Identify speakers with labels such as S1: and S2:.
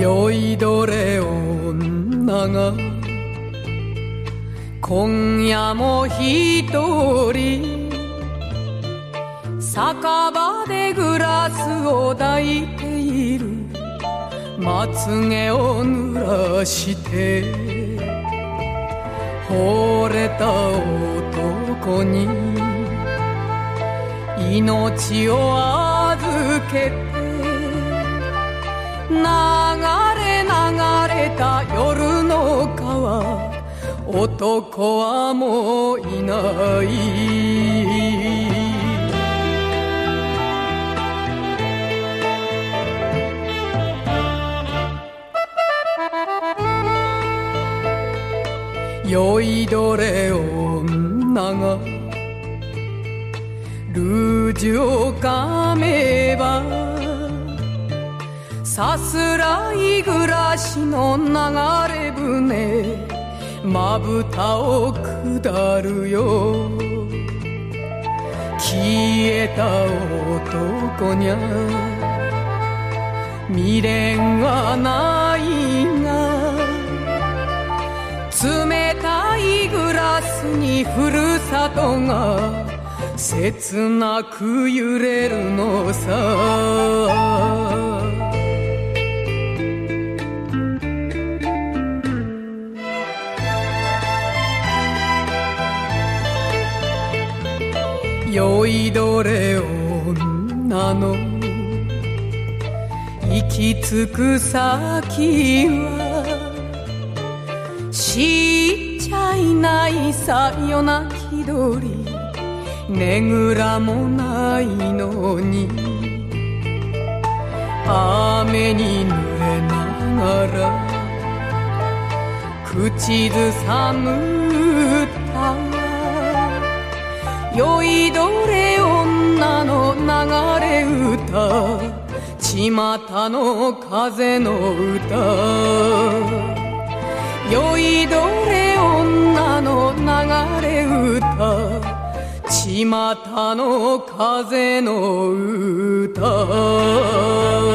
S1: 酔いどれ女が今夜も一人酒場でグラスを抱いているまつげを濡らして惚れた男に命を預けて流れ流れた夜の川男はもういない。酔いどれ女がルージュをかめばさすらい暮らしの流れ船まぶたを下るよ。消えた男にゃ未練はないが冷たいグラスにふるさとが切なく揺れるのさ。酔いどれ女の。行き着く先は知っちゃいないさ夜泣き鳥ねぐらもないのに。雨に濡れながら。口ずさむ歌酔いどれ女の流れ歌。巷の風の歌。酔いどれ女の流れ歌。巷の風の歌。